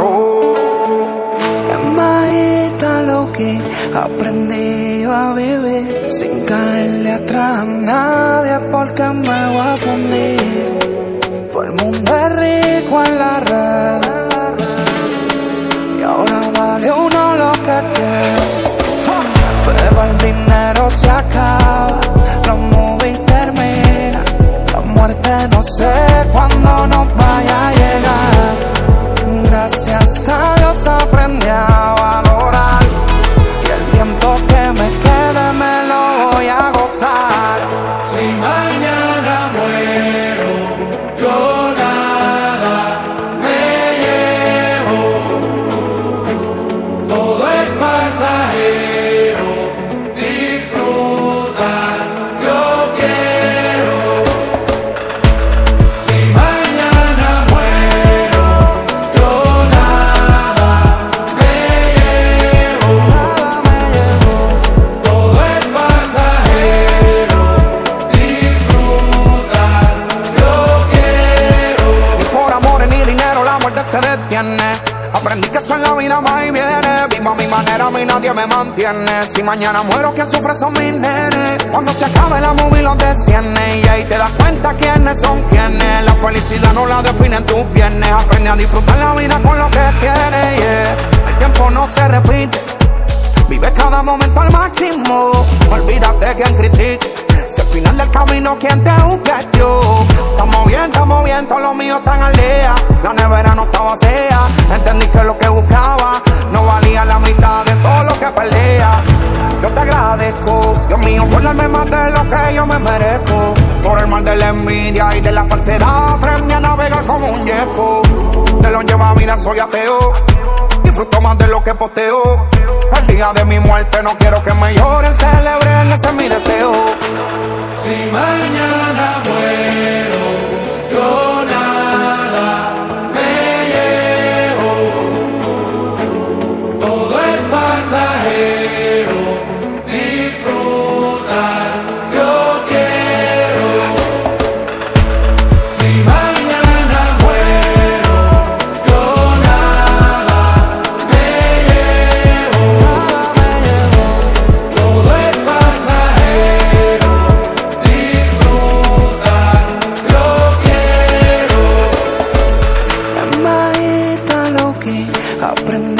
Oh, es más lo que aprendí a vivir sin caerle atrás a nadie porque me voy a fundir. Todo el mundo es rico en la red y ahora vale uno lo que te. Pero el dinero se acaba, la movie termina, la muerte no se aprendí a valorar. Y el tiempo que me quede me lo voy a gozar. Si mañana muero, yo nada me llevo. Todo es pasajero, manera, a mí nadie me mantiene. Si mañana muero, quien sufre son mis nenes. Cuando se acabe la movie los desciende. Y ahí te das cuenta quiénes son quienes. La felicidad no la definen tus piernas. Aprende a disfrutar la vida con lo que tienes. El tiempo no se repite. Vive cada momento al máximo. Olvídate quien critique. Si al final del camino quien te busque yo. Estamos bien, estamos bien, todos los míos están al día. La nevera no está vacía. Entendí que lo que buscaba mitad de todo lo que perdía. Yo te agradezco, Dios mío, por más de lo que yo me merezco. Por el mal de la envidia y de la falsedad, aprendí a navegar como un yeco. De lo lleva a vida soy ateo, disfruto más de lo que posteo. El día de mi muerte no quiero que me lloren, celebren, ese es mi deseo. Si mañana muero. aprender.